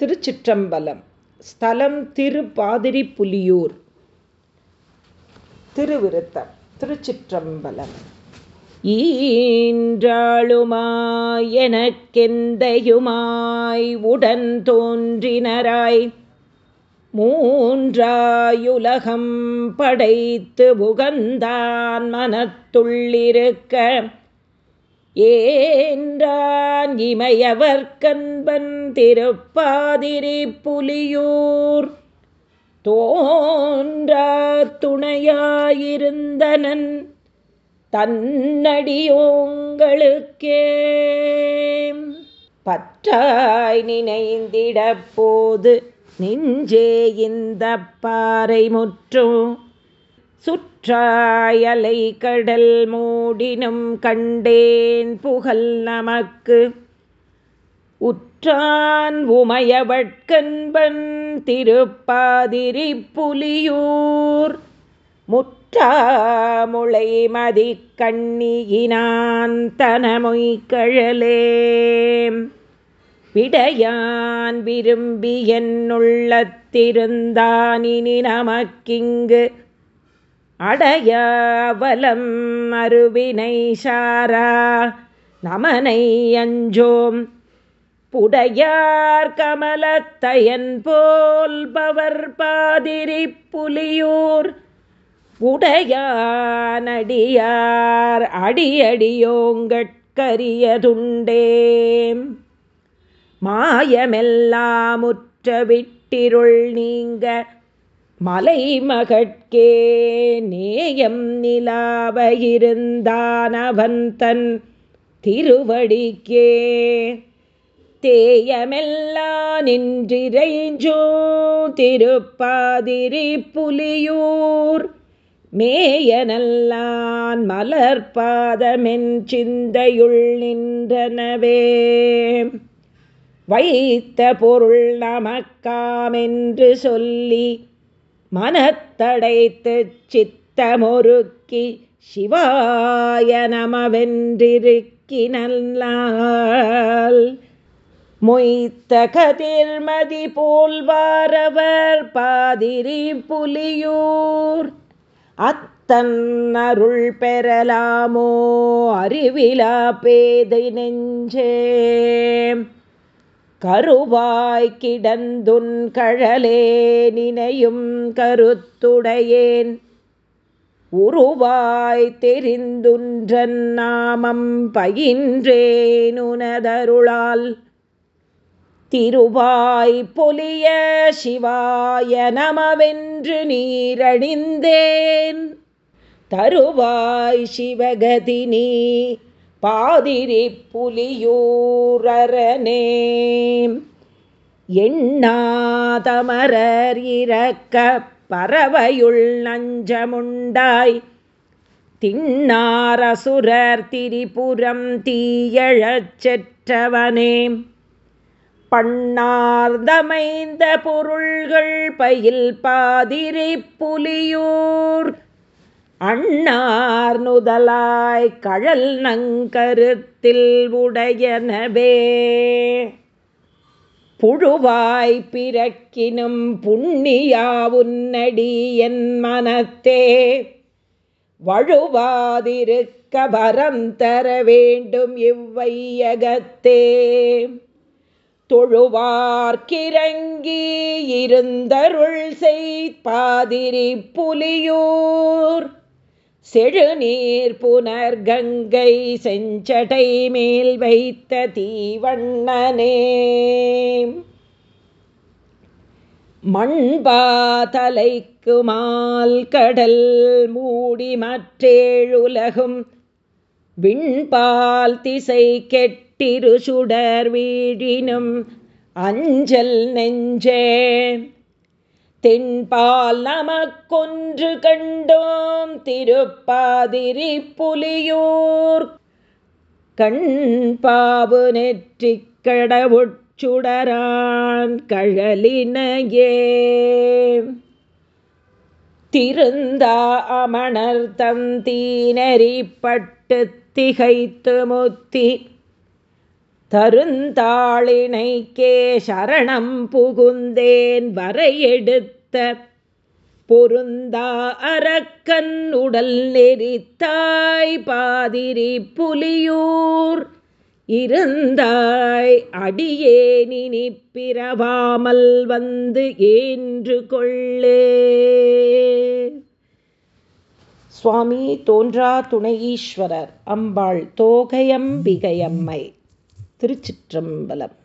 திருச்சிற்றம்பலம் ஸ்தலம் திருப்பாதிரிப்புலியூர் திருவிருத்தம் திருச்சிற்றம்பலம். ஈன்றாளுமாய் எனக்கெந்தையுமாய் உடன் தோன்றினராய் மூன்றாயுலகம் படைத்து புகந்தான் மனத்துள்ளிருக்க ஏன்றான் இமையவர் கண்பன் திருப்பாதிரி புலியூர்? தோன்றா துணையாயிருந்தனன் தன்னடியோங்களுக்கே பற்றாய் நினைந்திட போது நெஞ்சே இந்த பாறை முற்றும் சுற்றாயலை கடல் மூடினும் கண்டேன் புகழ் நமக்கு. உற்றான் உமையவட்கண்பன் திருப்பாதிரி புலியூர் முற்றாமுளை மதி கண்ணியினான் தனமொய்கழலே விடையான் விரும்பி என்னுள்ளத்திருந்தானினி நமக்கிங்கு அடையாவலம் அருவினை சாரா நமனை அஞ்சோம். புடையார் கமலத்தையன் போல் பவர் பாதிரி புலியூர். உடையானடியார் அடியடியோங்கட்கரியதுண்டே மாயமெல்லாமுற்ற விட்டிருள் நீங்க மலை மகட்கே நேயம் நிலாவ தன் திருவடிக்கே. தேயமெல்லா நின்றிரைஞ்சோ திருப்பாதிரி புலியூர். மேயனல்லான் மலர்பாதமென் சிந்தையுள் நின்றனவே. வைத்த பொருள் நமக்காமென்று சொல்லி மனத்தடைத்து சித்தமொருக்கி சிவாய நமவென்றிருக்கினல்லால். மொய்த்த கதிர்மதி போல்வாரவர் பாதிரி புலியூர். அத்தன் அருள் பெறலாமோ அறிவிலா பேதை நெஞ்சே. கருவாய் கிடந்துன் கழலே நினையும் கருத்துடையேன். உருவாய் தெரிந்துன்றன் நாமம் பயின்றேனுனதருளால் திருவாய் பொலிய சிவாய நமவென்று நீரணிந்தேன். தருவாய் சிவகதி நீ பாதிரி புலியூரனே எண்ணாதமரர் இறக்க பறவையுள் நஞ்சமுண்டாய். திண்ணாரசுரர் திரிபுரம் தீயழச் செற்றவனே. பண்ணார்ந்தமைந்த பொருள்கள் பயில் பாதிரி புலியூர். அண்ணார் நுதலாய் கழல் நங்கருத்தில் உடையனவே. புழுவாய் பிறக்கினும் புண்ணியா உன்னடி என் மனத்தே. வழுவாதிருக்க வரம் தர வேண்டும் இவ்வையகத்தே. தொழுவார்க்கிறங்கி இருந்தருள் செய்பாதிரி புலியூர். செழுநீர் புனர்கங்கை செஞ்சடை மேல் வைத்த தீவண்ணனே. மண்பாதலைக்கு மால் கடல் மூடி மற்றேழுலகும். விண்பால் திசை கெட்டிரு சுடர் வீழினும் அஞ்சல் நெஞ்சே. தென்பால் நமக்கொன்று கண்டோம் திருப்பாதிரி புலியூர். கண்பாவு நெற்றிக் கடவுட்சுடரான் கழலினையே. திருந்தா அமணர் தந்தீனரிப்பட்டு திகைத்து முத்தி தருந்தாளினைக்கே சரணம் புகுந்தேன் வரையெடுத்த பொருந்தா அரக்கன் உடல் நெறித்தாய் பாதிரி புலியூர் இருந்தாய் அடியேனினி பிறவாமல் வந்து ஏன்று கொள்ளே. சுவாமி தோன்றா துணை ஈஸ்வரர் அம்பாள் தோகையம்பிகையம்மை. திருச்சிற்றம்பலம்.